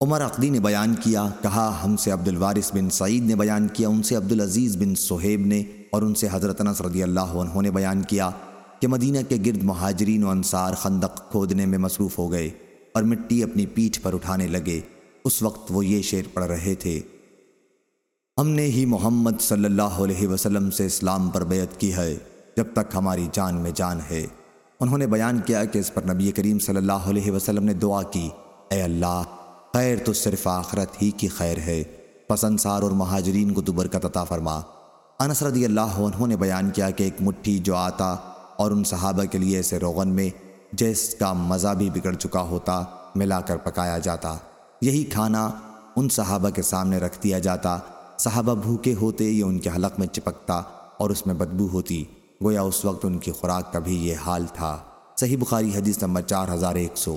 عمر عقدی نے بیان کیا، کہا، ہم سے عبد الوارث بن سعید نے بیان کیا، ان سے عبدالعزیز بن صہیب نے اور ان سے حضرت انس رضی اللہ عنہ نے بیان کیا کہ مدینہ کے گرد مہاجرین و انصار خندق کھودنے میں مصروف ہو گئے اور مٹی اپنی پیٹھ پر اٹھانے لگے۔ اس وقت وہ یہ شعر پڑھ رہے تھے۔ ہم نے ہی محمد صلی اللہ علیہ وسلم سے اسلام پر بیعت کی ہے، جب تک ہماری جان میں جان ہے۔ انہوں نے بیان کیا کہ اس پر نبی کریم صلی اللہ علیہ وسلم نے دعا کی، اے اللہ خیر تو صرف آخرت ہی کی خیر ہے۔ پس انصار اور مہاجرین کو تو برکت عطا فرما۔ انس رضی اللہ عنہ نے بیان کیا کہ ایک مٹھی جو آتا اور ان صحابہ کے لیے ایسے روغن میں جس کا مزہ بھی بگڑ چکا ہوتا، ملا کر پکایا جاتا۔ یہی کھانا ان صحابہ کے سامنے رکھ دیا جاتا۔ صحابہ بھوکے ہوتے یہ ان کے حلق میں چپکتا اور اس میں بدبو ہوتی، گویا اس وقت ان کی خوراک کا بھی یہ حال تھا۔ صحیح بخاری حدیث نمبر چار ہزار ایک سو۔